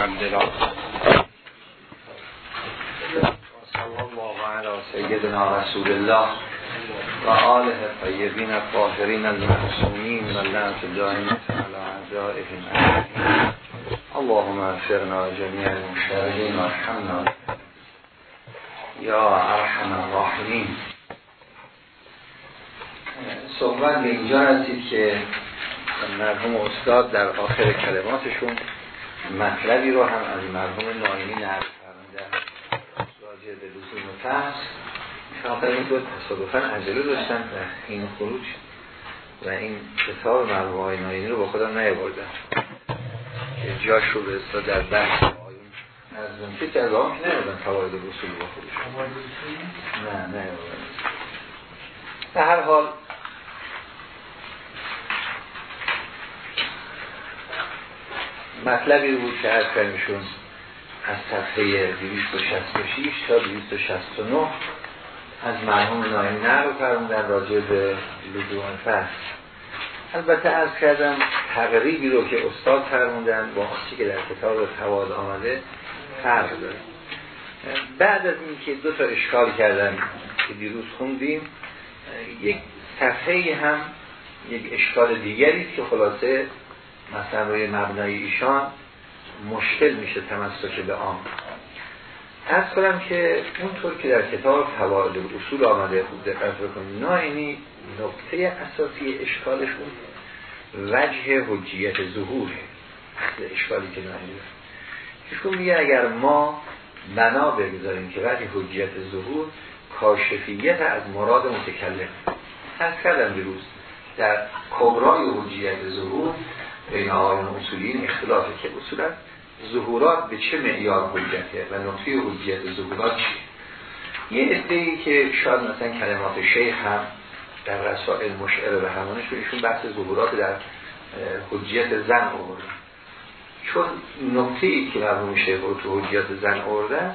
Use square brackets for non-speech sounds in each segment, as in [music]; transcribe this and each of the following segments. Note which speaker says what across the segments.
Speaker 1: عبدالله صلی الله علی سیدنا رسول الله و آله طیبین الطاهرین المعصومین و لعنت دائمة علی اعدائهم اللهم اغفرنا جميع المشترکین و ارحمنا. یا ارحم الراحمین. صحبت به اینجا رسید که مرحوم استاد در آخر کلماتشون مطلبی رو هم از مرحوم ناینی نقل فرمودن راجع به لزوم فحص این دو تصادفا عجله داشتن و این خروج و این کتاب مرحوم های ناینی رو با خودم نیاوردن که جاش رو به در بحث از اون که از آن نیاوردن فواید رسول با خودشون. نه نیاوردن. به هر حال مطلبی بود که از کردیشون از صفحه 266 تا 269 از مرحوم ناینه رو فرمودن راجع به لزوم فصل. البته از کردم تقریبی رو که استاد فرموندن با آنچه که در کتاب تواد آمده فرق داره. بعد از اینکه دو تا اشکال کردن که دیروز خوندیم یک صفحه هم یک اشکال دیگری که خلاصه مثلا روی مبنای ایشان مشکل میشه تمسک به آن. از کنم که اونطور که در کتاب فواید اصول آمده خوب دقت بکنید ناینی نکته اساسی اشکالشون وجه حجیت ظهوره اصل اشکالی که ناینی ایشون میگه اگر ما بنا بگذاریم که وجه حجیت ظهور کاشفیت از مراد متکلم. از کردم دیروز در کبرای حجیت ظهور بین آقایان اصولین اختلافه که اصولا ظهورات به چه معیار حجته و نقطه حجیت ظهورات چیه؟ یه ادهی که شاید مثلا کلمات شیخ هم در رسائل مشعر به همانش ایشون بحث ظهورات در حجیت زن آورده. چون نقطه که مرموم شیخ رو تو حجیت زن آورده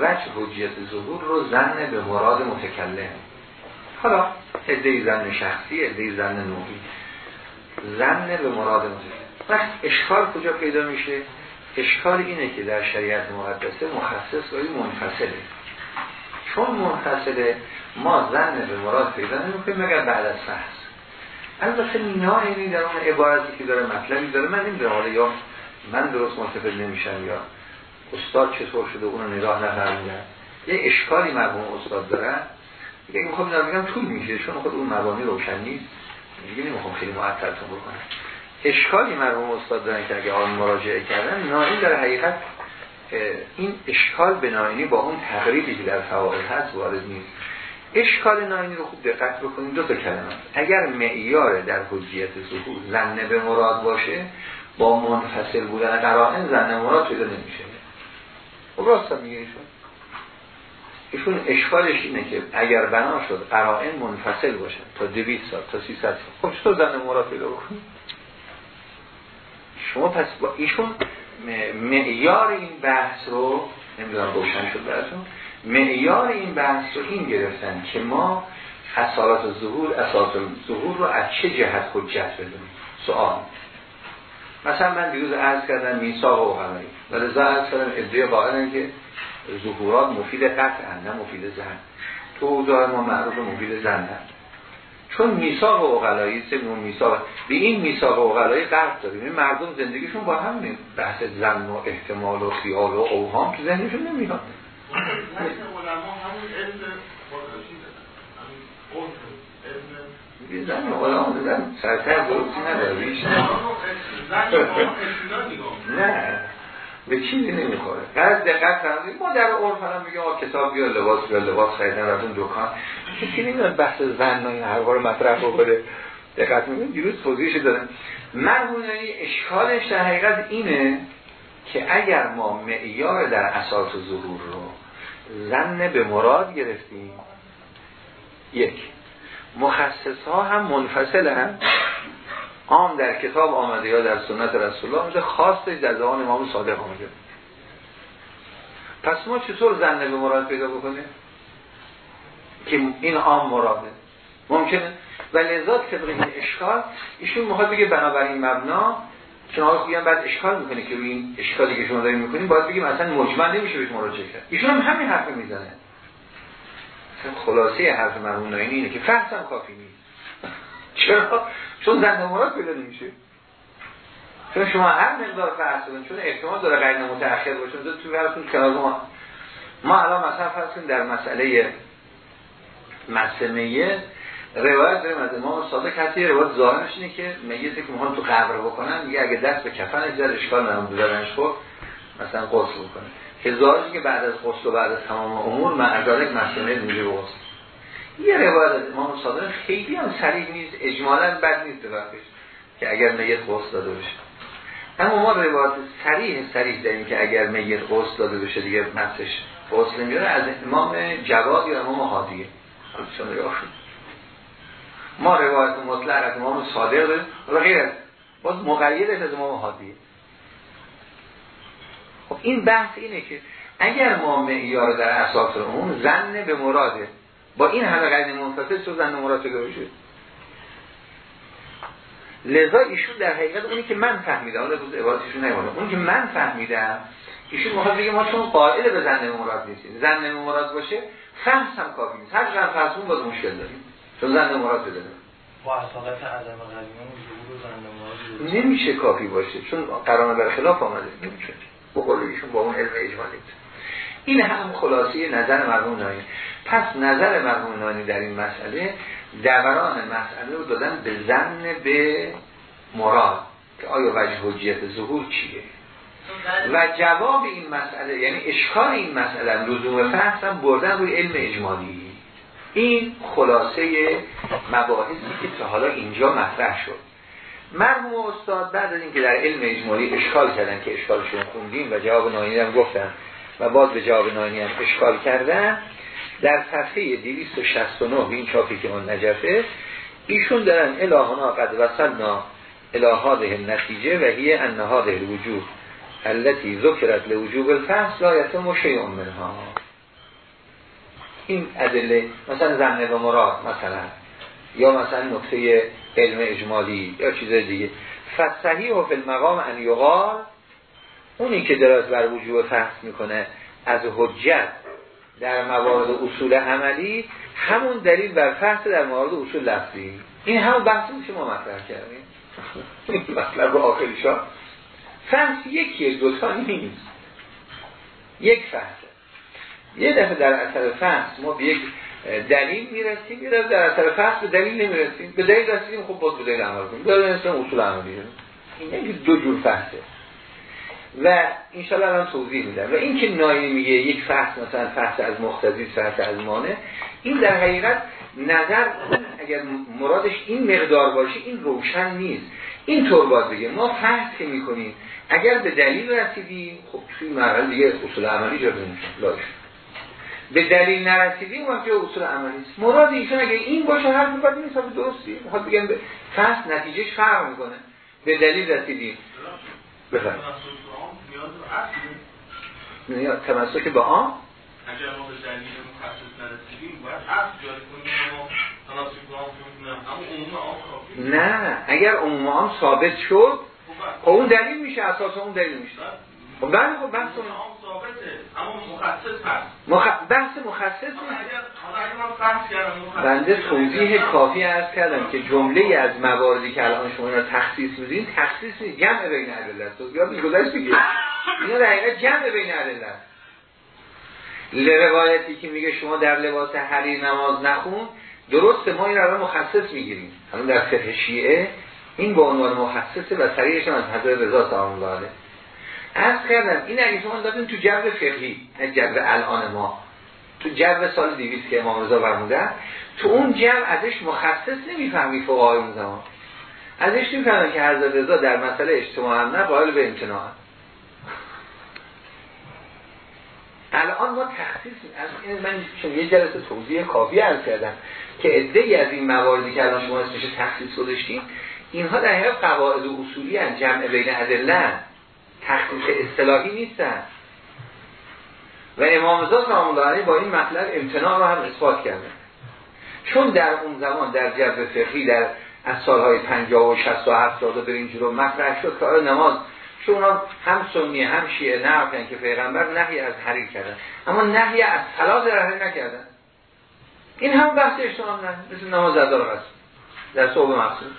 Speaker 1: وجه حجیت ظهور رو زن به مراد متکلم. حالا ادهی زن شخصی ادهی زن نوعی. زن به مراد متکلم وقت اشکال کجا پیدا میشه؟ اشکال اینه که در شریعت مقدسه مخصص گاهی منفصله. چون منفصله ما زن به مراد پیدا نمی‌کنیم مگر بعد از فحص. البته ناینی در اون عبارتی که داره مطلبی داره من نمی‌دونم حالا یا من درست متفق نمیشم یا استاد چطور شده اونو نگاه نفرمودن یه اشکالی مرحوم استاد دارن دیگه این می‌خوام بگم طول میشه چون خود اون مبانی روشن نیست. دیگه نمی‌خوام خیلی معطلتون بکنم. اشکالی مرحوم استاد دارن که اگه آن مراجعه کردن ناینی در حقیقت این اشکال به با اون تقریبی که در فواید هست وارد نیست. اشکال ناینی رو خوب دقت بکنید دو تا کلمه. اگر معیار در حجیت ظهور زنه به مراد باشه با منفصل بودن قرائن زنه مراد پیدا نمیشه. خب راست میگه ایشون. ایشون اشکالش اینه که اگر بنا شد قرائن منفصل باشن تا 200 سال تا 300 سال. خب چطور زن مراد پیدا بکنید شما پس با ایشون معیار این بحث رو نمی‌دونم روشن شد براتون معیار این بحث رو این گرفتن که ما اصالات ظهور اساس ظهور رو از چه جهت حجت بدونیم؟ سوال. مثلا من دیروز عرض کردم میثاق و قمری ولی عرض کردم ادعای قائلن که ظهورات مفید قطع نه مفید زن. تو اوضاع ما معروف مفید زن نه چون میثاق و اقلایی سمون میثاق. به این میثاق و اقلایی قرض داریم. این مردم زندگیشون با همین بحث زن و احتمال و خیال و اوهام تو ذهنشون نمیاد. زن علما زن سرتر درستی نداره. نه. به چیزی نمی‌خوره. قرض دقت کنید ما در عرف هم میگه ما کتاب بیا لباس بیا لباس خریدن رفتون دکان. کسی نمیاد بحث زن و این حرفا رو مطرح بکنه. دقت می‌کنید؟ دیروز توضیحش دادن مرحومه اشکالش در حقیقت اینه که اگر ما معیار در اساس ظهور رو زن به مراد گرفتیم یک مخصص ها هم منفصل هم عام در کتاب آمده یا در سنت رسول الله آمده خاصش در زمان امام صادق آمده. پس ما چطور زن به مراد پیدا بکنیم؟ که این عام مراده. ممکنه؟ و لذات طبق این اشکال ایشون می‌خواد بگه بنابراین مبنا چون آقا خویی بعد اشکال می‌کنه که این اشکالی که شما داریم می‌کنیم باید بگیم مثلا مجمل نمیشه بهش مراجعه کرد. ایشون هم همین حرف می‌زنه. خلاصه حرف ناینی اینه که فحص کافی نیست. چرا؟ چون زنده مراد پیدا نمیشه. چون شما هر مقدار فرض کنید چون احتمال داره غیر متأخر باشه تو فرضتون کنار ما. ما الان مثلا فرض کنید در مسئله مسئله روایت داریم از امام صادق. کسی روایت ظاهرش اینه که میگه که می‌خوان تو قبر بکنن میگه اگه دست به کفن اجازه اشکال نداره بودنش خب مثلا قصل بکنه. که ظاهرش که بعد از قصل و بعد از تمام امور معذالک مسئله میگه قصل یه روایت از امام صادق خیلی هم صریح نیست اجمالا بد نیست وقتش که اگر میت قصل داده بشه. اما ما روایت سریح سریح داریم که اگر میت قصد داده بشه دیگه مسش قصد نمیاره از امام جواد یا امام حادیه. ما روایت مطلق از امام صادق داریم. و غیر باز مقید از امام حادیه. خب این بحث اینه که اگر ما معیار در اساس عموم زن به مراده با این همه قید منفصل تو زن مراد بشه لذا ایشون در حقیقت اونی که من فهمیدم حالا روز عبارتشون نمیونه اونی که من فهمیدم ایشون می‌خواد بگه ما چون قائل به زن مراد نیستیم. زن مراد باشه فهم هم کافی نیست. هر چقدر فهمون باز مشکل داریم چون زن مراد بدونیم
Speaker 2: با اصالت عدم
Speaker 1: نمیشه کافی باشه چون قرآن بر خلاف آمده. نمیشه. بقول ایشون با اون علم اجمالی. این هم خلاصی نظر مرحوم نانی. پس نظر مرحوم نانی در این مسئله دوران مسئله رو دادن به زن به مراد که آیا وجه حجیت ظهور چیه؟ و جواب این مسئله یعنی اشکال این مسئله لزوم فحص هم بردن روی علم اجمالی. این خلاصه مباحثی که تا حالا اینجا مطرح شد. مرحوم استاد بعد از اینکه در علم اجمالی اشکال کردن که اشکالشون خوندیم و جواب ناینی هم گفتن و باز به جواب ناینی هم اشکال کردن در صفحه 269 این چاپی که من نجفه ایشون دارن الهانا قد وصلنا الهاده نتیجه و هیه انهاده الوجود التي ذکرت لوجوب الفحص لا یتم شیء این ادله مثلا زمنه و مراد مثلا یا مثلا نقطه علم اجمالی یا چیز دیگه. فصحی و فی المقام ان یقال اونی که دراز بر وجوب فحص می‌کنه از حجت در موارد اصول عملی همون دلیل بر فحص در موارد اصول لفظی. این همون بحثی که ما مطرح کردیم [laughs] مطلب آخری شا فحص یکیه دوتا نیست. یک فحصه یه دفعه در اثر فحص ما به یک دلیل می‌رسیم یه دفعه در اثر فحص به دلیل نمی‌رسیم. به دلیل رسیدیم خب باز به دلیل عمل کنیم. به اصول عملی این دو جور فحصه. و انشالله الان توضیح میدم. و این که نایی میگه یک فحص مثلا فحص از مختزی فحص از مانه این در حقیقت نظر اگر مرادش این مقدار باشه این روشن نیست. این طور باید بگه ما فحص که می‌کنیم اگر به دلیل رسیدیم خب توی مرحله دیگه اصول عملی جا لاش به دلیل نرسیدیم وقتی اصول عملی است مراد ایشون اگر این باشه هر باید این حساب درستی. بگم فحص نتیجهش فرق می‌کنه. به دلیل رسیدیم. بفرمایید. نیاز تمسک به آن؟
Speaker 3: اگر ما به دلیل مخصص نرسیدیم باید اصل جاری کنیم.
Speaker 1: نه اگر عموم عام ثابت شد خب اون دلیل میشه اساس اون دلیل میشه. خب بله خب بحث
Speaker 3: اما مخصص هست.
Speaker 1: مخ... بحث مخصص بنده توضیح کافی عرض کردم که جمله از مواردی که الان شما را تخصیص میدین تخصیص نیست. جمع بین عدل است یا میگذاشت بگید اینا در حقیقت جمع بین عدل است روایتی که میگه شما در لباس حریر نماز نخون درسته ما این رو مخصص می‌گیریم. همون در فقه شیعه این به عنوان مخصصه و سریعش از حضرت رضا سلام الله از کردم این اگه شما دادین تو جو فقهی نه جو الان ما تو جو سال دیویست که امام رضا برمودن تو اون جو ازش مخصص نمی‌فهمی فقهای اون زمان. ازش نمی‌فهمن که حضرت رضا در مسئله اجتماع هم نه قائل به امتناع الان ما تخصیص از این من چون یه جلسه توضیح کافی عرض کردم که عده از این مواردی که الان شما اسمش تخصیص گذاشتیم اینها در حقیقت قواعد و اصولی ان جمع بین ادله تخصیص اصطلاحی نیستن. و امام رضا سلام الله با این مطلب امتناع رو هم اثبات کرده. چون در اون زمان در جو فقهی در از سالهای 50 و 60 و 70 به اینجور رو مطرح شد که نماز چون اونا هم سنی هم شیعه نه که پیغمبر نهی از حریر کردن. اما نهی از طلاق در نکردن. این هم بحث اجتماع نه مثل نماز ادار هست در صحب مقصود.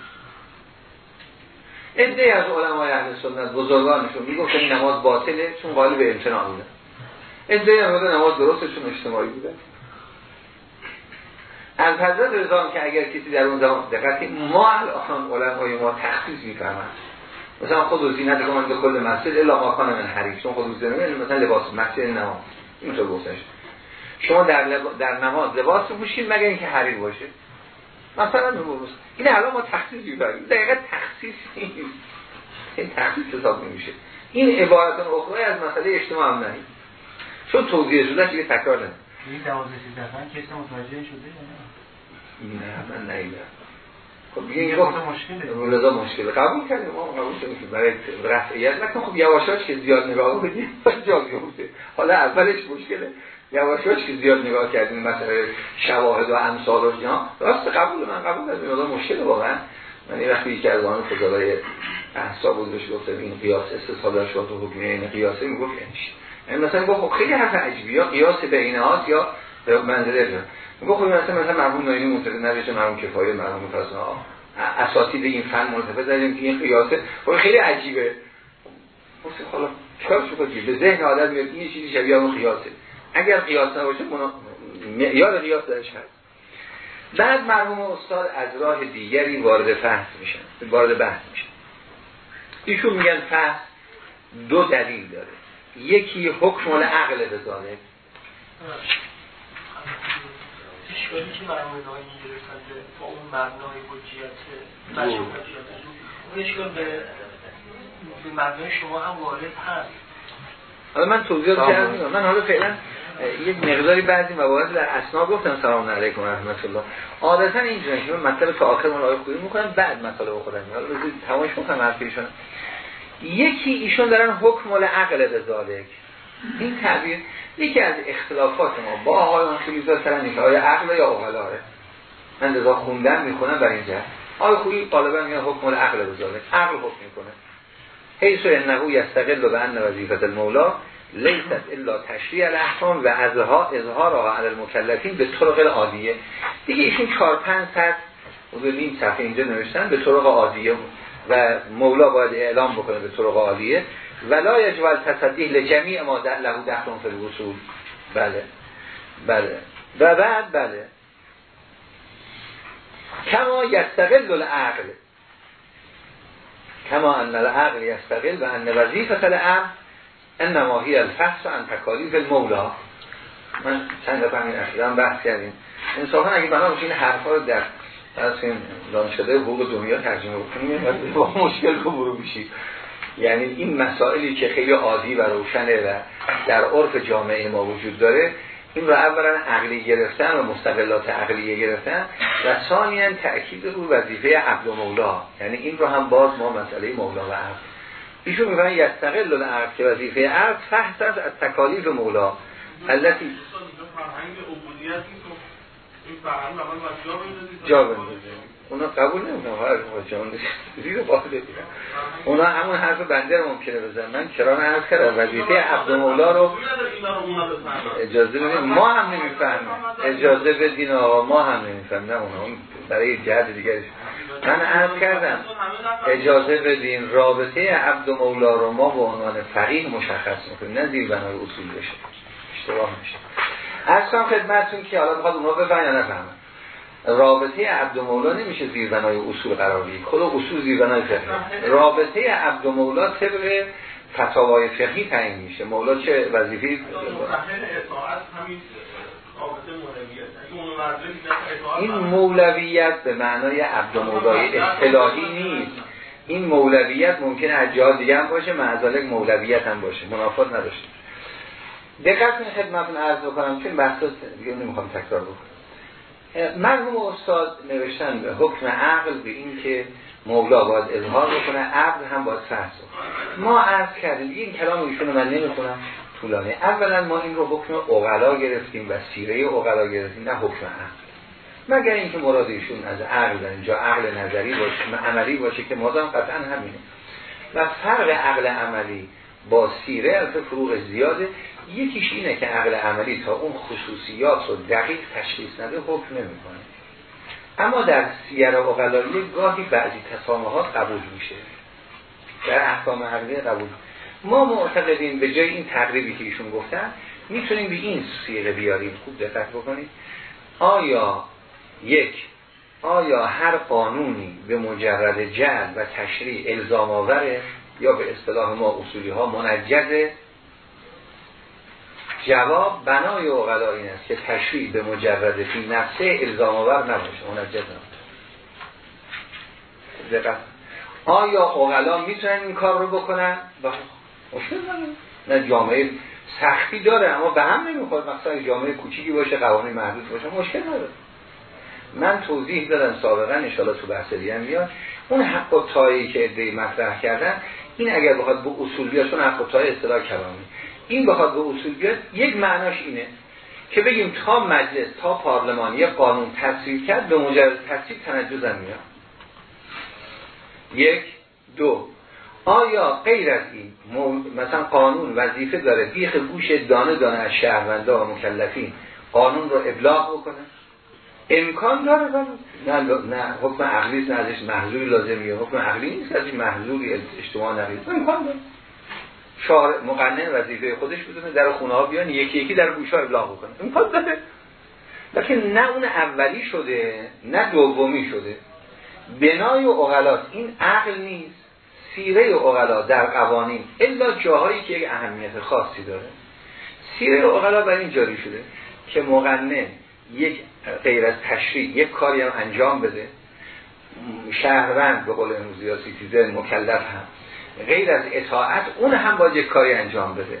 Speaker 1: ادهی از علمای اهل سنت بزرگانشون می‌گفت این نماز باطله چون قائل به امتناع بوده ادهی هم نماز درسته چون اجتماعی بوده. از حضرت رضا که اگر کسی در اون زمان دقیقی ما الان علمای ما تخصیص می‌فهمند مثلا خود زینت من به کل مسجد الا ما من حریف چون خود زینت مثلا لباس مسجد نماز. اینطور گفتش شما در, لب... در نماز لباس پوشید مگر اینکه حریر باشه؟ مثلا این الان ما تخصیص می‌بریم دقیقا تخصیص نیست. این تخصیص حساب نمیشه. این عبارت اخرى از مسئله اجتماع هم نهید چون توضیح شده چیه تکرار نمید
Speaker 2: این دوازه سیزده کسی متوجه شده
Speaker 1: نه؟ من نیدم خب دیگه این مشکله. رضا مشکله. قبول کردیم. ما قبول کردیم که برای رفعیت. نکن خب یواشاش که زیاد نگاه بدیم جا بیفته حالا اولش مشکله. یواشاش که زیاد نگاه کردیم مثلا شواهد و امثال و اینا راست قبول من قبول کردم این مشکله واقعا. من این وقتی یکی از آن فضلای احساب بود بهش گفتم این قیاس استصحاب شد و حکمی این قیاسه می‌گفت یعنی مثلا گفت خب خیلی حرف عجیبی یا قیاس بین هاست یا به منزله جا گفت خب مثلا مثلا مرحوم ناینی معتقد نوشته مرحوم کفایه مرحوم فاسنا اساتید این فن منتفع زدیم که این قیاسه خب خیلی عجیبه. خب حالا چرا شو به ذهن آدم میاد این چیزی شبیه اون قیاسه. اگر قیاس نباشه معیار قیاس درش هست. بعد مرحوم استاد از راه دیگری وارد فحص میشن وارد بحث میشن. ایشون میگن فحص دو دلیل داره. یکی حکم عقل به ذالک
Speaker 2: اشکالی که مرحوم نایی گرفتن با اون مبنای حجیت مشروعیت اون اشکال به به مبنای شما هم وارد هست.
Speaker 1: حالا من توضیح کردم من حالا فعلا یک مقداری بعضی موارد در اسنا گفتم سلام علیکم رحمت الله. عادتا اینجوریه که مطلب تا آخر من آیه خوبی می‌کنم بعد مطلب خودم حالا بذارید تماش می‌کنم حرفیشون یکی ایشون دارن حکم عقل به ذالک. این تعبیر یکی از اختلافات ما با آقایان خوبی سرن که آیا عقل یا اقلاره من رضا خوندن می‌کنم بر اینجا. آقای خوبی غالبا میگن حکم عقل به ذالک. عقل حکم می‌کنه. حیث انه یستقل به ان وظیفه المولا. لیست الا تشریع الاحکام و ازها اظهارها علی المکلفین به طرق عادیه. دیگه ایشون 4 5 صفحه حدود نیم صفحه اینجا نوشتن به طرق عادیه. و مولا باید اعلام بکنه به طرق عالیه ولا یجب تصدیح لجمیع ما در له دخلون فی الوصول. بله. بله. و بعد بله. کما یستقل العقل. کما ان العقل یستقل و ان وظیفه العقل انما هی الفحص عن تکالیف المولا. من چند دفعه این اخیرا بحث کردیم. انصافا اگه بنا این حرفا رو در از این دانشکده حقوق دنیا ترجمه بکنیم با مشکل رو برو میشی یعنی این مسائلی که خیلی عادی و روشنه و در عرف جامعه ما وجود داره این رو اولا عقلی گرفتن و مستقلات عقلیه گرفتن و ثانیا تأکید رو وظیفه عبد و مولا. یعنی این رو هم باز ما مسئله مولا و عبد. ایشون میگن یستقل العقل که وظیفه عقل فحص از تکالیف مولا. التي جا بندازه. اونا قبول نمی‌کنم هر جان زیر باطل اونا همون حرف بنده رو ممکنه بزن من کران عرض کردم وظیفه عبد مولا رو اجازه بدین. ما هم نمی‌فهمیم. اجازه بدین آقا ما هم نمی‌فهمیم. نه اونا برای جهت دیگرش. من عرض کردم اجازه بدین رابطه عبد رو ما به عنوان فقیه مشخص می‌کنیم. نه زیر بنای اصول بشه. اشتباه میشه از کنم خدمتتون که حالا بخواد اونها بفهم یا نفهمم رابطه عبد مولا نمیشه زیر بنای اصول قرار بگیره خود اصول زیر بنای فقهی رابطه عبد مولا طبق فتاوای فقهی تعیین میشه. مولا چه وظیفه‌ای؟ این مولویت به معنای عبد مولای اصطلاحی نیست. این مولویت ممکنه از جا دیگه هم باشه معذالک مولویت هم باشه. منافات نداشته. دقت این خدمتون عرض بکنم که بحث دیگه نمی‌خوام تکرار بکنم. مرحوم استاد نوشتن به حکم عقل به این که مولا باید اظهار بکنه عقل هم باید فرض ما عرض کردیم این کلام ایشون من نمی‌خونم طولانه. اولا ما این رو حکم اغلا گرفتیم و سیره اغلا گرفتیم نه حکم عقل. مگر اینکه مراد ایشون از عقل اینجا عقل نظری باشه عملی باشه که مادام قطعا همینه. و فرق عقل عملی با سیره از فروغ زیاده یکیش اینه که عقل عملی تا اون خصوصیات رو دقیق تشخیص نده حکم نمی‌کنه. اما در سیر و گاهی بعضی تصامحات قبول میشه. در احکام عقلی قبول. ما معتقدیم به جای این تقریبی که ایشون گفتن می‌تونیم به این سیغه بیاریم. خوب دقت بکنید. آیا یک آیا هر قانونی به مجرد جل و تشریع الزام آوره یا به اصطلاح ما اصولی ها منجزه؟ جواب بنای اوغلا این است که تشریع به مجرد فی نفسه الزام آور نباشه منجز نباشه. دقت. آیا اوغلا می‌تونن این کار رو بکنن؟ مشکل نه جامعه سختی داره اما به هم نمی‌خواد مثلا جامعه کوچیکی باشه قوانین محدود باشه مشکل نداره. من توضیح دادم سابقا انشاءالله تو بحث دیگه میاد. اون حق و تایی که ادعی مطرح کردن این اگر بخواد به اصول چون حق و تای اصطلاح کلامی این بخواد به اصول بیاد یک معناش اینه که بگیم تا مجلس تا پارلمان یه قانون تصویب کرد به مجرد تصویب تنجز میاد. یک دو آیا غیر از این مثلا قانون وظیفه داره بیخ گوش دانه دانه از شهرونده و مکلفین قانون رو ابلاغ بکنه؟ امکان داره نه نه حکم عقلی نه ازش محضوری لازمیه حکم عقلی نیست از این محضوری اجتماع نقید امکان داره. شعار مقنن وظیفه خودش بدونه در خونه ها بیان یکی یکی در گوش ها ابلاغ بکنه. امکان داره لیکن نه اون اولی شده نه دومی شده. بنای اغلاس این عقل نیست. سیره اغلا در قوانین الا جاهایی که یک اهمیت خاصی داره. سیره عقلا بر این جاری شده که مقنن یک غیر از تشریع یک کاری هم انجام بده. شهروند به قول امروزی یا citizen مکلف هم غیر از اطاعت اون هم باید یک کاری انجام بده.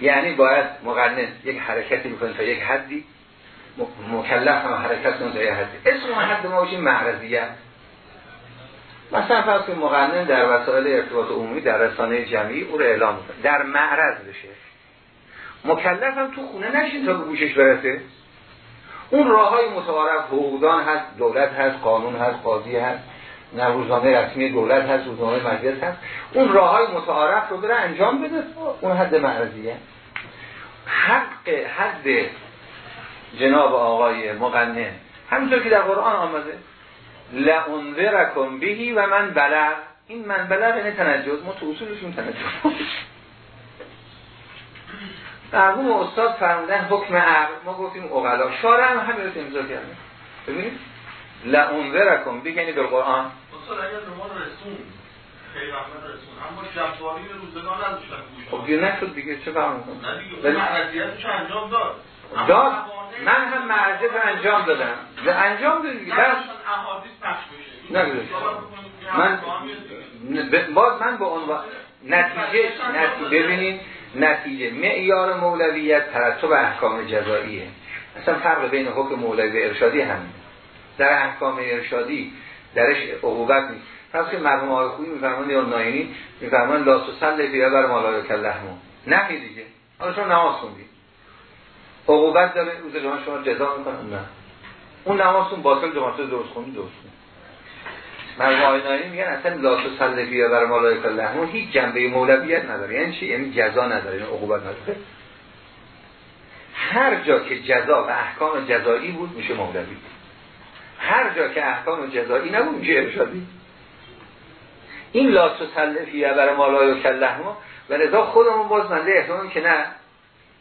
Speaker 1: یعنی باید مقنن یک حرکتی بکنه تا یک حدی. مکلف هم حرکت کنه تا یک حدی. اسم حد ما باشیم معرضیت. مثلا فرض که مقنن در وسایل ارتباط عمومی در رسانه جمعی او رو اعلام کنه در معرض بشه. مکلف هم تو خونه نشین تا به گوشش برسه. اون راه های متعارف حقوقدان هست دولت هست قانون هست قاضی هست. نه روزنامه رسمی دولت هست روزنامه مجلس هست. اون راه های متعارف رو بره انجام بده اون حد معرضیه. حق حد جناب آقای مقنن همینطور که در قرآن آمده لعنذرکم بهی و من بلغ. این من بلغ اینه تنجز ما تو اصولشون تنجز مرحوم استاد فرمودن حکم عقل. ما گفتیم اقلا شارع هم همین رو امضا کردیم. ببینید؟ لعنذرکم. بگنی به قرآن.
Speaker 3: استاد اگر به ما رسون پیغمبر رسون اما جباری روزگار نداشتن.
Speaker 1: خب دیگه نشد دیگه چه فرق
Speaker 3: می‌کنه؟ نه دیگه معرضیتش انجام داد.
Speaker 1: داد. من هم معرضیت انجام دادم. و انجام دادم دیگه. بس. من باز من با عنوان نتیجه نتیجه ببینید. نتیجه. معیار مولویت ترتب احکام جزاییه اصلا فرق بین حکم مولوی و ارشادی همین در احکام ارشادی درش عقوبت نیست. پس که مرحوم آقای خویی میفرمان یا ناینی میفرمان لا تسل بیا بر مالای کلهمون نه دیگه. حالا شما نماز خوندید. عقوبت داره. روز جهان شما جزا می‌کنن نه. اون نمازتون باطل جماعت درست خوندی درست خوندی مرحوم آقای میگن اصلا لا تسل بیا بر مالای کلهمون هیچ جنبه مولویت نداره. یعنی چی؟ یعنی جزا نداره. یعنی عقوبت نداره. هر جا که جزا و احکام جزایی بود میشه مولوی. هر جا که احکام جزایی نبود میشه ارشادی این لا تسلفی بر مالای و کله ما و لذا خودمون باز منده احتمالی که نه.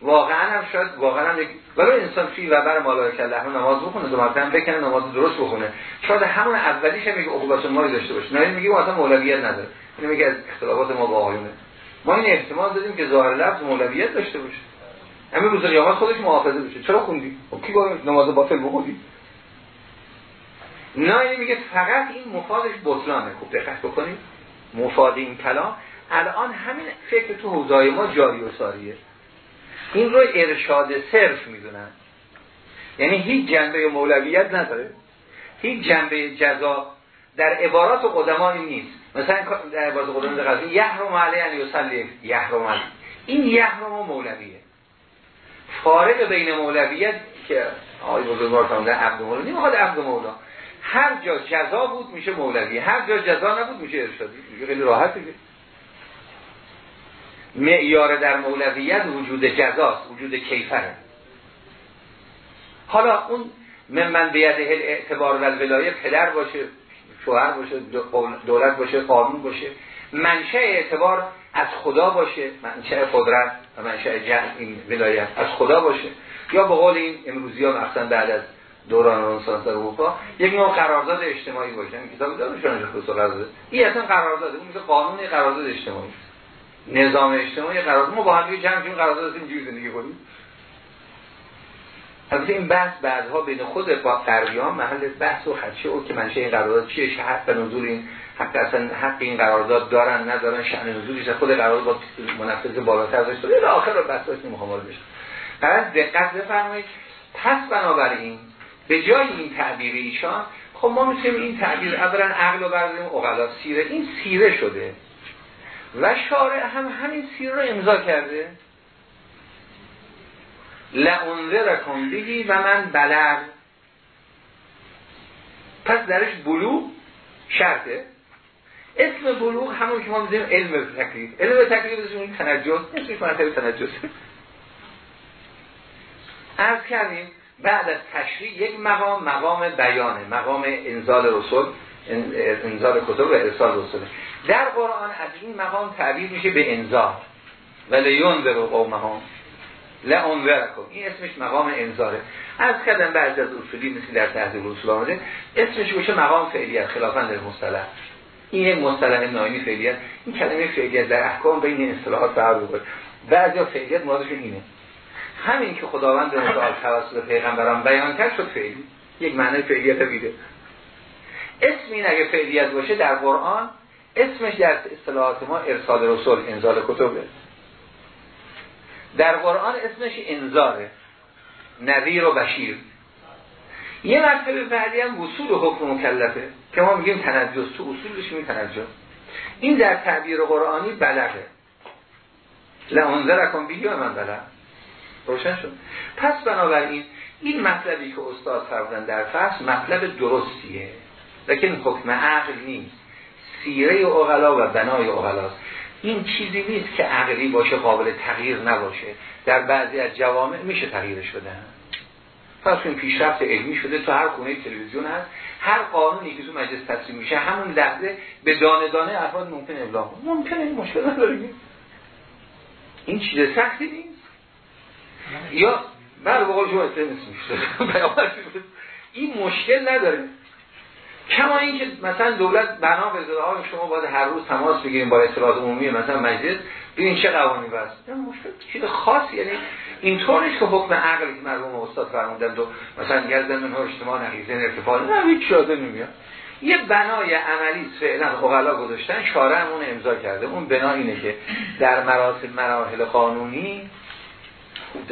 Speaker 1: واقعا هم شاید واقعا هم ولی انسان فی و بر مالای کله نماز بخونه دو مرتبه بکنه نماز درست بخونه. شاید همون اولیش هم میگه عقوبت مالی داشته باشه. نه میگه اصلا مولویت نداره. این میگه از اختلافات ما با ما این احتمال دادیم که ظاهر لفظ مولویت داشته باشه. همین روز قیامت خودش محافظه بشه. چرا خوندی؟ خب کی گفت نماز باطل بخونی؟ نه میگه فقط این مفادش بطلانه. خوب دقت بکنید مفاد این کلام الان همین فکر تو حوزای ما جاری و ساریه. این رو ارشاد صرف می‌دونن. یعنی هیچ جنبه مولویت نداره. هیچ جنبه جزا در عبارات قدما نیست. مثلا در عبارات قدما قضی یحرم علی ان یصلی. یحرم علی. این یحرم مولویه. فارق بین مولویت که آقای بزرگوار فرمودن عبد مولا. نمی‌خواد عبد مولا. هر جا جزا بود میشه مولوی هر جا جزا نبود میشه ارشادی. میگه خیلی راحت دیگه معیار در مولویت وجود جزاست وجود کیفره. حالا اون من بیده اعتبار و ولایه پدر باشه شوهر باشه دولت باشه قانون باشه. منشه اعتبار از خدا باشه منشه قدرت و منشه جهل این ولایت از خدا باشه. یا به قول این امروزی ها مثلا بعد از دوران رنسانس در اروپا یک نوع قرارداد اجتماعی باشه. کتاب داره شانش خصوص قرارداد این اصلا قرارداد اون مثل قانون قرارداد اجتماعی. نظام اجتماعی قرارداد. ما با هم جمع کنیم قرارداد اینجوری زندگی کنیم. البته این بحث بعدها بین خود با غربیان محل بحث و خدشه او که منشه این قرارداد چیه حق به نزول این حق اصلا حق این قرارداد دارن ندارن شأن نزولیش خود قرارداد با منفذ بالاتر ازش داره. آخر بحثاش نمی‌خوام بشه قرار دقت بفرمایید. پس بنابراین به جای این تعبیر ایشان خب ما می‌تونیم این تعبیر اولا عقل رو برداریم اقلا سیره. این سیره شده. و شارع هم همین سیره رو امضا کرده. لعنذرکم بگی و من بلغ. پس درش بلوغ شرطه. اسم بلوغ همون که ما میزیم علم تکلیف. علم تکلیف این تنجس اسمش مرتبه تنجس. ارز کردیم بعد از تشریح یک مقام مقام بیانه مقام انزال رسول انزال کتب و ارسال رسول. در قرآن از این مقام تعبیر میشه به انزال. و لیون به قومه ها لعنورکم این اسمش مقام انذاره از کردن بعضی از اصولی مثل در تحضیب اصول آمده اسمش باشه مقام فعلیت خلافا در مصطلح. این یک مصطلح نامی فعلیت. این کلمه فعلیت در احکام بین اصطلاحات فرق بود بعضی فعلیت مرادشون اینه. همین که خداوند متعال توسط پیغمبران بیان کرد شد فعلی. یک معنی فعلیت بیده اسم این اگه فعلیت باشه در قرآن اسمش در اصطلاحات ما ارسال رسول انزال کتبه. در قرآن اسمش انذاره نظیر و بشیر. یه مرتبه بعدی هم وصول حکم مکلفه که ما میگیم تنجز تو اصولش میگیم تنجز این در تعبیر قرآنی بلغه. لعنذرکم بیگه من بلغ. روشن شد. پس بنابراین این مطلبی که استاد فرمودن در فصل مطلب درستیه. لیکن حکم عقل نیست. سیره اغلا و بنای اغلاست. این چیزی نیست که عقلی باشه قابل تغییر نباشه. در بعضی از جوامع میشه تغییرش بدن پس این پیشرفت علمی شده تو هر خونه تلویزیون هست. هر قانونی که تو مجلس تصمیم میشه همون لحظه به دانه دانه افراد ممکن ابلاغ ممکنه این مشکل نداره این چیز سختی نیست. یا بر بقول شما میشه. این مشکل نداره. کما اینکه مثلا دولت بنا به آقا شما باید هر روز تماس بگیریم با اطلاعات عمومی مثلا مجلس ببین چه قوانینی بس مشکل چیز خاص یعنی اینطور نیست که حکم عقلی که مرحوم استاد فرمودن و مثلا گردن منها اجتماع نقیزه ارتفاع نه هیچ شاده نمیاد. یه بنای عملی فعلا اغلا گذاشتن شارع اون امضا کرده. اون بنا اینه که در مراسم مراحل قانونی خوب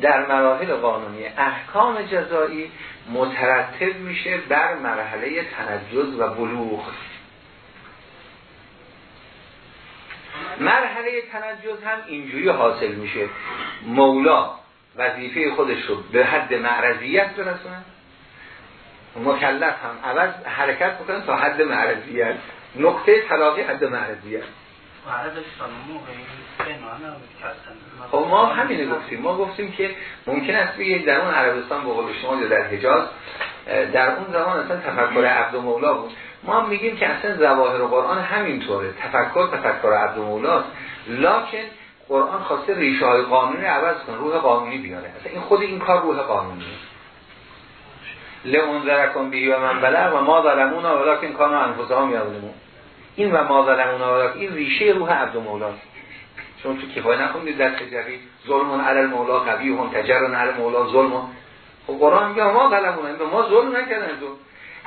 Speaker 1: در مراحل قانونی احکام جزایی مترتب میشه بر مرحله تنجز و بلوغ. مرحله تنجز هم اینجوری حاصل میشه. مولا وظیفه خودش رو به حد معرضیت برسونه. مکلف هم عوض حرکت بکنه تا حد معرضیت. نقطه تلاقی حد معرضیت. خب ما همینه گفتیم. ما گفتیم که ممکن است بگید در اون عربستان قول شما یا در حجاز در اون زمان اصلا تفکر عبد مولا بود. ما هم میگیم که اصلا زواهر قرآن همینطوره. تفکر تفکر عبد مولاست لکن قرآن خواسته ریشه های قانونی عوض کن روح قانونی بیاره. اصلا این خود این کار روح قانونی لئنذرکم به و من بلغ و ما ظلمونا ولکن کانوا انفسهم یظلمون. این و ما ظلمونا این ریشه روح عبد مولاست چون تو کفایه نخوندید در تجری ظلمون علی مولا قوی هم تجرن علی مولا ظلم. خب قرآن میگه ما ظلمون به ما ظلم نکردن تو.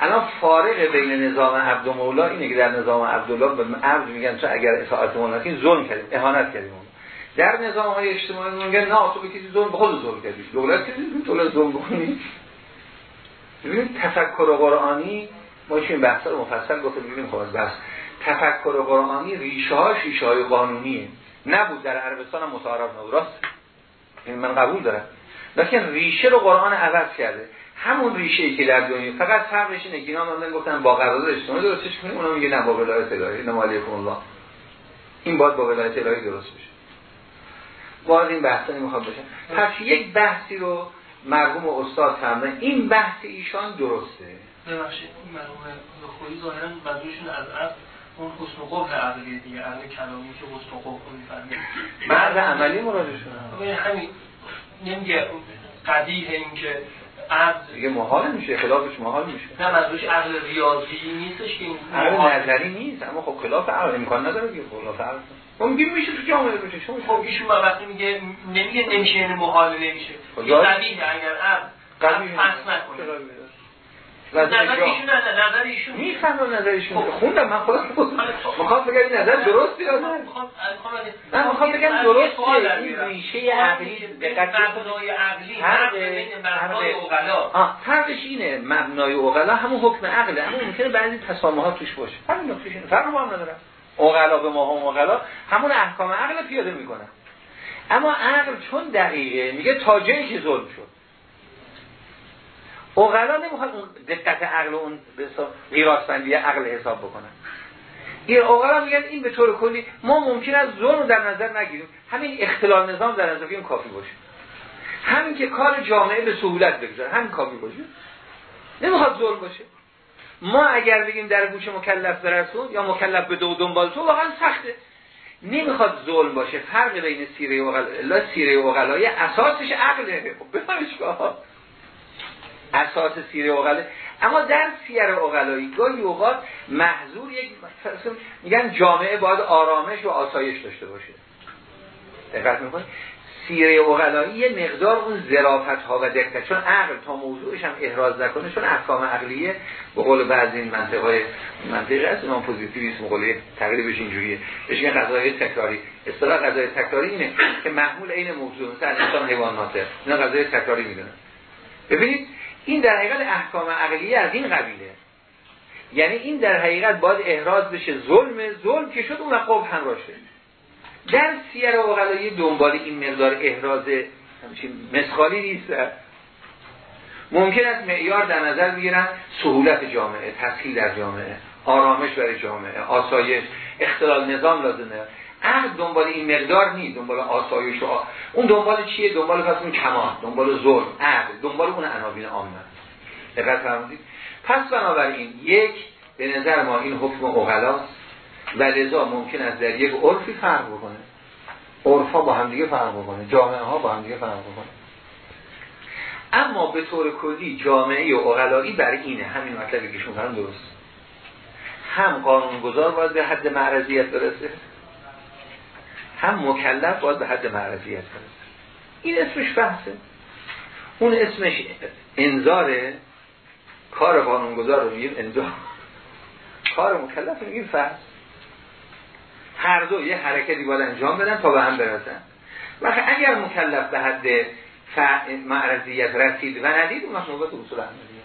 Speaker 1: الان فارق بین نظام عبد مولا اینه که در نظام عبدالله به عبد میگن تو اگر اطاعت مولا ظلم کردیم اهانت کردیم در نظام های اجتماعی میگن نه تو به کسی ظلم به خود ظلم کردی. دولت کردی دولت ظلم بکنی. ببینید تفکر قرآنی ما چون بحثا رو مفصل گفتیم ببینیم خب بس تفکر قرآنی ریشه ها ریشه های قانونیه. نبود در عربستان هم متعارف نبود. راست؟ این من قبول دارم. لیکن ریشه رو قرآن عوض کرده. همون ریشه ای که در دنیا فقط فرقش اینه. که اینا من گفتن با قرارداد اجتماعی درستش کنیم اونا میگه نه با ولایت الهی. نه الله. این باید با ولایت الهی درست بشه. باز این بحثا می‌خواد باشه پس یک بحثی رو مرحوم استاد فرمودن این بحث ایشان درسته؟
Speaker 2: ببخشید مرحوم ظاهرا منظورشون از اصل اون حسن قبح عقلی دیگه عقل کلامی که حسن قبح می‌فهمید
Speaker 1: بعد عملی مرادشون
Speaker 2: همین نمیگه قدیه این که عقل
Speaker 1: دیگه محال میشه خلافش محال میشه.
Speaker 2: نه منظورش عقل ریاضی نیستش که این
Speaker 1: عقل نظری نیست اما خب خلاف عقل امکان نداره که خلاف عقل میگیم میشه تو جامعه بشه شما
Speaker 2: خب ایشون وقتی میگه نمیگه نمیشه یعنی محال نمیشه. قدیه اگر عقل قدیه پس نکنه. نظر ایشون نظر ایشون
Speaker 1: می‌فهمم نظر ایشون. خب. خوندم من خودم می‌خوام بگم این نظر درسته یا نه؟ من می‌خوام بگم درسته این ریشه عقلی
Speaker 2: دقت مبنای عقلی مبنای عقلا
Speaker 1: فرقش اینه مبنای عقلا همون حکم عقله اما ممکنه بعضی تسامحات توش باشه. همین نکتهش اینه. فرق با هم ندارم. عقلا به ما هم عقلا همون احکام عقل پیاده می‌کنن اما عقل چون دقیقه میگه تا جایی که ظلم شد. اوغلا نمی‌خواد اون دقت عقل و اون قیراسبندی عقل حساب بکنن. این اوغلا میگن این به طور کلی ما ممکن است ظلم رو در نظر نگیریم. همین اختلال نظام در نظر بگیریم کافی باشه. همین که کار جامعه به سهولت بگذاره همین کافی باشه. نمی‌خواد ظلم باشه. ما اگر بگیم در گوش مکلف برسون یا مکلف به دو دنبال تو واقعا سخته. نمی‌خواد ظلم باشه. فرق بین سیره اوغلا سیره اوغلای اساسش عقله. خب بفهمش اساس سیره اقله اما در سیر اقلایی گاهی اوقات محضور یک میگن جامعه باید آرامش و آسایش داشته باشه. دقت می‌کنی؟ سیره اقلایی یه مقدار اون ظرافت ها و دقت چون عقل تا موضوعش هم احراز نکنه چون احکام عقلیه به قول بعضی این منطقه های منطقه هست نام پوزیتیویسم قول تقریبش اینجوریه. بهش میگن قضای تکراری. اصطلاح قضای تکراری اینه که محمول عین موضوع مثلا انسان حیواناته. اینا قضای تکراری می‌دونن. ببینید این در حقیقت احکام عقلیه از این قبیله. یعنی این در حقیقت باید احراز بشه ظلم ظلم که شد اون قبح هم راشه در سیر اقلایی دنبال این مقدار احراز مسخالی نیست. ممکن است معیار در نظر بگیرن سهولت جامعه تسهیل در جامعه آرامش برای جامعه آسایش اختلال نظام لازمه. عقل دنبال این مقدار نیست دنبال آسایش و اون دنبال چیه؟ دنبال پس اون کمال دنبال ظلم عقل دنبال اون عناوین عامه دقت فرمودید؟ پس بنابراین یک به نظر ما این حکم اغلاست و لذا ممکن است در یک عرفی فرق بکنه. عرفا با همدیگه فرق بکنه جامعه ها با همدیگه فرق بکنه. اما به طور کلی جامعه و اغلایی بر اینه. همین مطلبی که شما درست. هم قانونگذار باید به حد معرضیت برسه. هم مکلف باید به حد معرضیت کنه. این اسمش بحثه. اون اسمش انذاره کار قانونگذار رو میگیم انذار. کار مکلف رو میگیم فحص. هر دو یه حرکتی باید انجام بدن تا به هم برسن. وقتی اگر مکلف به حد معرضیت رسید و ندید اون وقت نوبت اصول احمدیه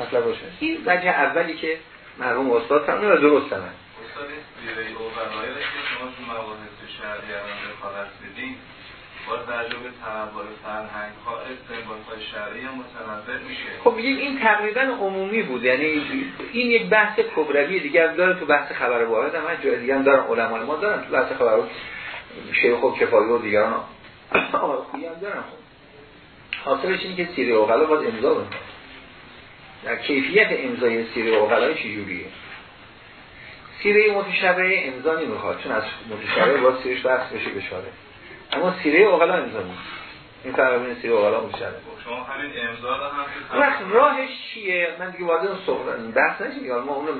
Speaker 1: مطلب باشه. این وجه اولی که مرحوم استاد فرمونه و درست هم.
Speaker 3: شهریاران دخالت بدین با تجربه تنوع فرهنگ ها استنباط های شرعی متنوع میشه.
Speaker 1: خب این تقریبا عمومی بود. یعنی این یک بحث کبروی دیگر داره تو بحث خبر وارد من جای دیگه هم دارن علما ما دارن تو بحث خبر شیخ و کفایی و دیگران. خویی هم دارن. حاصلش اینه که سیره اوغلا باید امضا بکنه. در کیفیت امضای سیره اوغلا چجوریه؟ سیره متشبه امضا نمی‌خواد چون از متشبه با سیرش بحث بشه بشاره. اما سیره اوغلا امضا نیست این فرق سیره اوغلا متشبه.
Speaker 3: خب، شما همین امضا رو
Speaker 1: هم وقت راهش چیه؟ من دیگه وارد اون صحبت بحث نشیم ما اون رو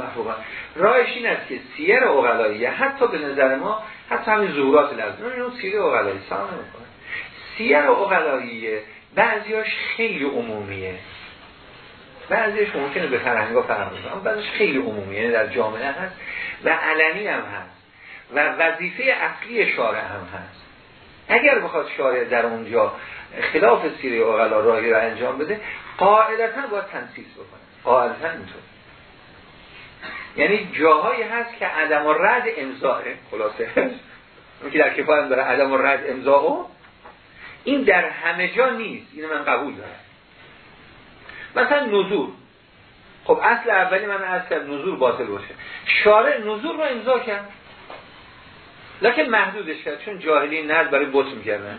Speaker 1: راهش این است که سیر اوغلایی حتی به نظر ما حتی همین ظهورات لازم. اون سیره اوغلایی سام نمی‌کنه سیر اوغلایی بعضیاش خیلی عمومیه. بعضیش ممکنه به فرهنگا فرق کنه اما بعضیش خیلی عمومیه. یعنی در جامعه هست. و علنی هم هست. و وظیفه اصلی شارع هم هست. اگر بخواد شارع در اونجا خلاف سیره اغلا راهی رو انجام بده قاعدتا باید تنسیس بکنه. قاعدتا اینطور. یعنی جاهایی هست که عدم و رد امضاه خلاصه. اون که در کفایت داره عدم و رد امضاه این در همه جا نیست. اینو من قبول دارم. مثلا نزول. خب اصل اولی من از کرد نزول باطل باشه. شارع نزول رو امضا کرد. لکن محدودش کرد چون جاهلی نرد برای بوت می‌کردن.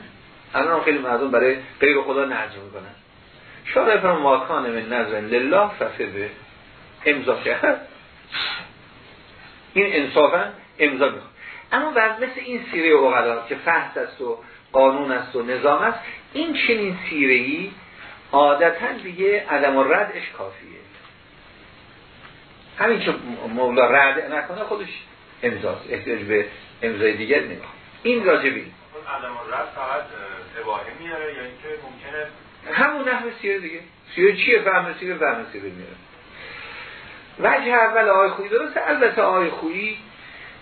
Speaker 1: الان خیلی مردم برای غیر خدا نرد می‌کنن. شارع فرم ماکان من نظر لله فسده. امضا کرد. این انصافا امضا می‌خواد. اما بعد مثل این سیره اقلا که فحص است و قانون است و نظام است این چنین سیره ای عادتا دیگه عدم و ردش کافیه. همین که مولا رد نکنه خودش امضاست. احتیاج به امضای دیگر نمی‌خواد این راجبی.
Speaker 3: عدم و رد فقط اباهه میاره یا اینکه ممکنه
Speaker 1: همون نحو سیره دیگه. سیره چیه؟ فهم سیره فهم سیره میاره. وجه اول آقای خویی درسته. البته آقای خویی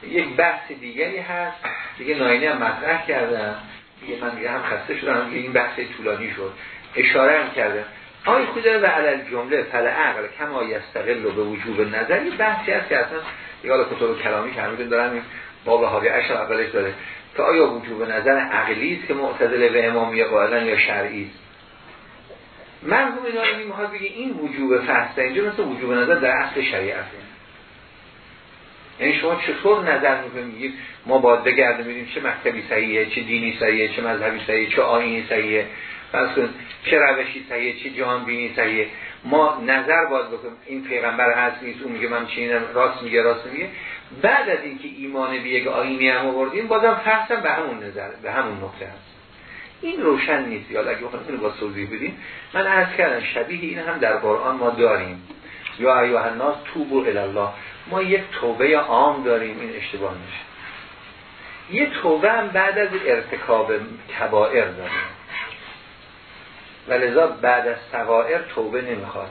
Speaker 1: یک بحث دیگری هست. دیگه ناینی هم مطرح کردم. دیگه من دیگه هم خسته شدم. این بحث طولانی شد. اشاره هم کردم. آقای داره و علل جمله فل عقل کما یستقل به وجوب نظر یه بحثی هست که اصلا دیگه حالا کتاب کلامی که همین دارن این باب حالی عشر اولش داره که آیا وجوب نظر عقلی است که معتدل به امامیه قائلن یا شرعی است؟ مرحوم نایمی می‌خواد بگه این وجوب فحص اینجا مثل وجوب نظر در اصل شریعته یعنی شما چطور نظر می‌کنید؟ ما باید بگردیم ببینیم چه مکتبی صحیحه چه دینی صحیحه چه مذهبی صحیحه چه آینی صحیحه. چه روشی صحیحه چه جهان بینی صحیحه ما نظر باید بکنیم این پیغمبر هست نیست اون میگه من چینم راست میگه راست میگه. بعد از اینکه ایمان به یک آینی هم آوردیم بازم فحصم به همون نظر به همون نقطه هست این روشن نیست. یا اگه بخوایم با توضیح بدیم من عرض کردم شبیه این هم در قرآن ما داریم. یا ایها الناس توبو الله ما یک توبه عام داریم این اشتباه میشه. یه توبه هم بعد از ارتکاب کبائر داریم. و لذا بعد از سوائر توبه نمی‌خواد.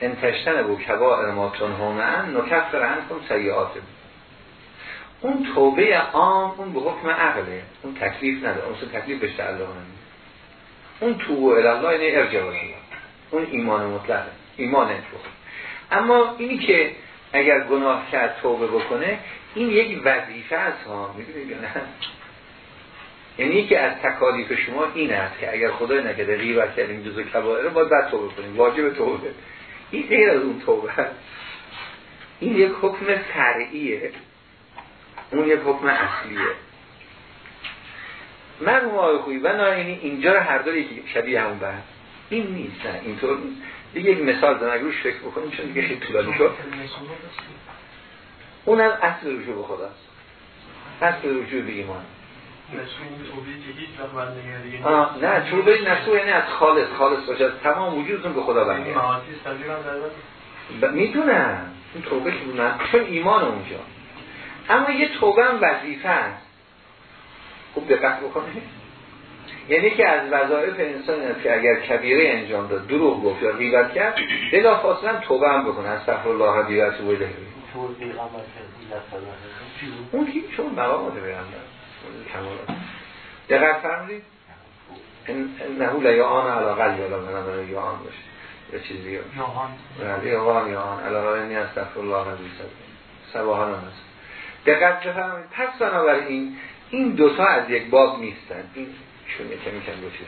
Speaker 1: انتشتن بو کبائر ما تنهونه نکفر کن سیعات اون توبه عام اون به حکم عقله. اون تکلیف نداره. اون تکلیف بهش تعلق اون توبه الله اینه ارجع الله. اون ایمان مطلقه ایمان انتخاب اما اینی که اگر گناه کرد توبه بکنه این یک وظیفه است ها. می‌دونید نه؟ یعنی که از تکالیف شما این است که اگر خدای نکرده غیبت کردیم جزء کبائر باید بعد توبه کنیم. واجب توبه. این غیر از اون توبه این یک حکم فرعیه. اون یک حکم اصلیه. من آقای خویی و ناینی اینجا رو هر دو شبیه همون بحث این نیست نه اینطور نیست. دیگه یک مثال دارم اگر روش فکر بکنیم چون دیگه خیلی طولانی شد. اونم اصل رجوع به خداست. اصل رجوع به ایمان. نه چون به نسوه یعنی از خالص خالص باشه. تمام وجودتون به خدا بنده می‌دونم. این توبه که بودن چون ایمان اونجا. اما یه توبه هم وظیفه است. خوب دقت بکنید. یعنی که از وظایف انسان است که اگر کبیره انجام داد دروغ گفت یا غیبت کرد بلا فاصلا توبه هم بکنه. استغفر الله ربی و اتوب الیه اون که چون مقامات پیغمبر. کمالات دقت فرمودید؟ نهو لیان علا قلب علا من یا آن باشه. یا چیزی یا آن. یا آن علا رانی استغفر الله ربی سبحان است دقت بفرمایید. پس بنابراین این دوتا از یک باب نیستن. این چونه که میکن دو چیز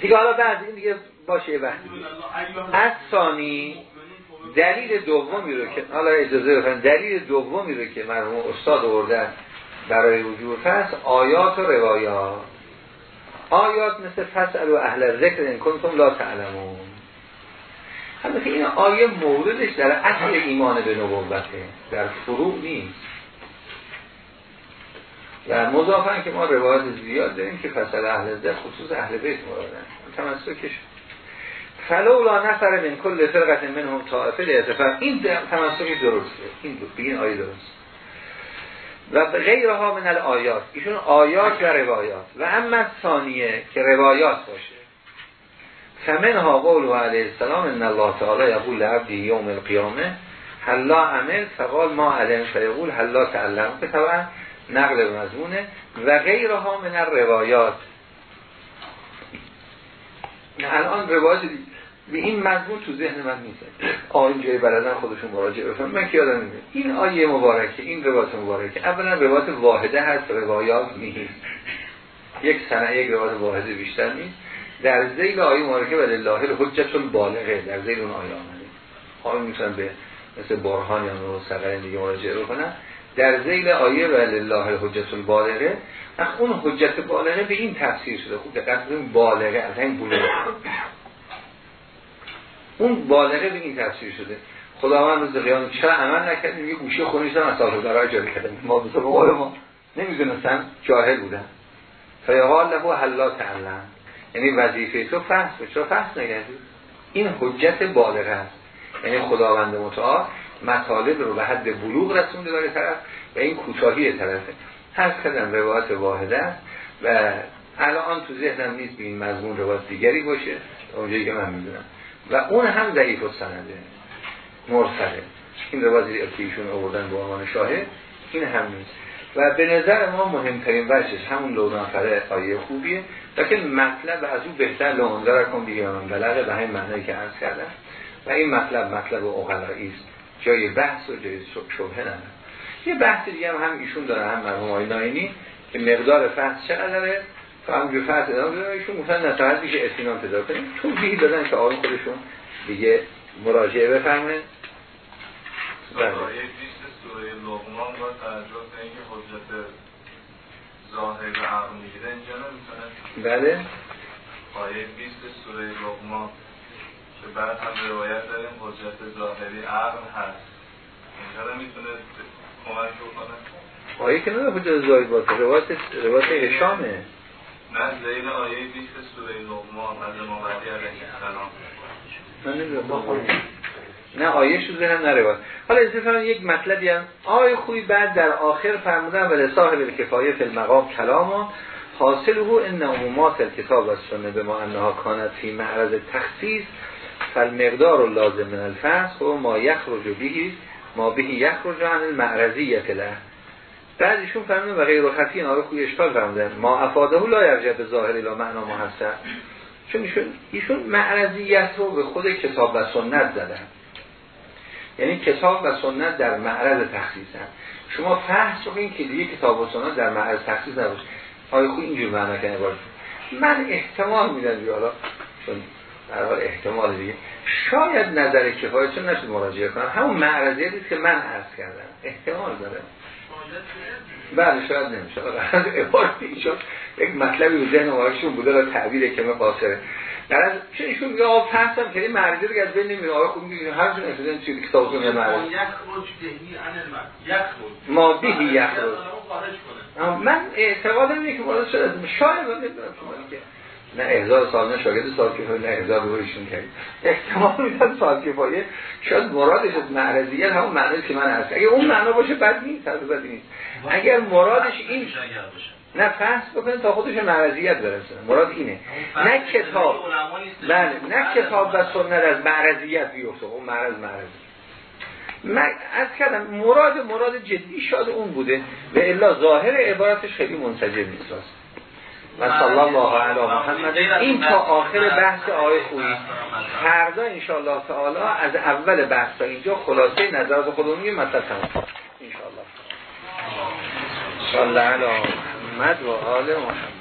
Speaker 1: دیگه حالا بعد این دیگه باشه یه وقتی از ثانی دلیل دومی رو که حالا اجازه بفرمایید. دلیل دومی رو که مرحوم استاد آوردن برای وجود فصل آیات و روایات. آیات مثل فصل و اهل ذکر این کنتم لا تعلمون. البته این آیه موردش در اصل ایمان به نبوته در فروع نیست. و مضافن که ما روایت زیاد داریم که فصل اهل ده خصوص اهل بیت مرادن تمسکش فلولا نفر من کل فرقت من هم طائفه لعتفر این تمسک درسته. این بگین آیه درست و غیرها من الآیات. ایشون آیات و روایات. و اما ثانیه که روایات باشه. فمنها قول علیه السلام ان الله تعالی یقول لعبدی یوم القیامه حلا عمل فقال ما علم. فیقول حلا تعلم. که طبعا نقل مضمونه. و غیرها من الروایات. الان روایت به این مضمون تو ذهن من نیست. آه جای خودشون مراجعه بفرم من که یادم نمیاد. این آیه مبارکه این روایت مبارکه اولا روایت واحده هست روایات نیست. یک سنه یک روایت واحده بیشتر نیست. در زیل آیه مبارکه ولی الله الحجت بالغه. در زیل اون آیه آمده. آیه می‌تونن به مثل برهان یا نور سقر دیگه مراجعه بکنن در زیل آیه ولی الله الحجت البالغه اون حجت بالغه به این تفسیر شده. خوب دقت بالغه از این بلوغ. اون بالغه به این تفسیر شده. خداوند روز قیامت چرا عمل نکردیم یه گوشه خونیشتن از صاحب درای جاری کردن. ما به قول ما نمی‌دونستن جاهل بودن. فیقال له حلا تعلم. یعنی وظیفه تو فحص چرا فحص نگردی این حجت بالغه است. یعنی خداوند متعال مطالب رو به حد بلوغ رسونده برای طرف و این کوتاهی طرفه. هر کدام روایت واحده است و الان تو ذهنم نیست به این مضمون روایت دیگری باشه. اونجایی که من می‌دونم. و اون هم ضعیف و سنده مرسله. این روایتی که ایشون آوردن به عنوان شاهد این هم نیست. و به نظر ما مهمترین وجهش همون لو نفره آیه خوبیه. که مطلب از اون بهتر لونده کن من بلغه به همین معنی که عرض کردم. و این مطلب مطلب اقلایی است. جای بحث و جای شبهه نداره. یه بحث دیگه هم, ایشون داره هم مرحوم آقای که مقدار فحص چقدره؟ تا هم جو فحص ادامه داره ایشون گفتن نصاحت میشه اطمینان پیدا کنیم توضیح دادن که آقای خودشون دیگه مراجعه بفرمایید
Speaker 3: بله. سوره لقمان با توجه به اینکه حجت ظاهر و عقل می‌گیره اینجا نمی‌تونه.
Speaker 1: بله.
Speaker 3: آیه 20 سوره لقمان که بعد هم روایت داریم حجت ظاهری عقل هست. اینجا نمی‌تونه کمک بکنه.
Speaker 1: آیه که نه حجت ظاهری باشه روایت روایت هشامه
Speaker 3: آیه 20 سوره لقمان از
Speaker 1: نه آیه شو ذهنم نرواد حالا از یک مطلبی هم. آیه خوبی بعد در آخر فرمودن ولی صاحب کفایه فی المقام کلام حاصل او ان عمومات الکتاب و سنه به ما انها کانت فی معرض تخصیص فالمقدار لازم من الفصل و ما یخرج بهی ما بهی یخرج عن المعرضیت له. بعدشون فرمودن و غیر خفی آیه خوبی اشکال فرمودن. ما افاده لا یرجع به ظاهر الا معنا محسن چون ایشون, ایشون معرضیت رو به خود کتاب و سنت زدن. یعنی کتاب و سنت در معرض تخصیص هم شما فحص رو این که دیگه کتاب و سنت در معرض تخصیص نباشه آیا خوب اینجور معنا کنه باشه من احتمال میدم دیگه حالا چون حال احتمال دیگه. شاید نظر کفایتون نشد مراجعه کنم. همون معرضیتی که من عرض کردم. احتمال داره. بله شاید نمیشه. عبارت ایشون یک مطلبی به ذهن آقایشون بوده را تعبیر کمه قاصره در از چون ایشون میگه؟ آقا فحصم که این معرضی رو از بین نمیره آقا خوب میگه هر جون اصلا چیزی کتابتون یا معرضی ما بیهی یخرج من اعتقاد اینه که وارد شده. شاید من نمی‌دونم شما که نه احضار سال نه شاگرد سال کفایه نه احضار رو ایشون کرد. احتمال میدن سال کفایه شاید مرادش از معرضیت همون معنی که من هست. اگه اون معنا باشه بد نیست از بد نیست. اگر مرادش این نه فحص بکنه تا خودش معرضیت برسه مراد اینه. نه کتاب. بله نه کتاب و سنت از معرضیت بیفته. اون معرض معرضی. من از کردم مراد مراد جدی شاد اون بوده. و الا ظاهر عبارتش خیلی منسجم نیست. و صلی الله علی محمد. این تا آخر بحث آیه خویی. فردا انشاءالله تعالی از اول بحث تا اینجا خلاصه نظرات خودمون میگه مطلب تمام انشاءالله. صلی علی محمد و آل محمد.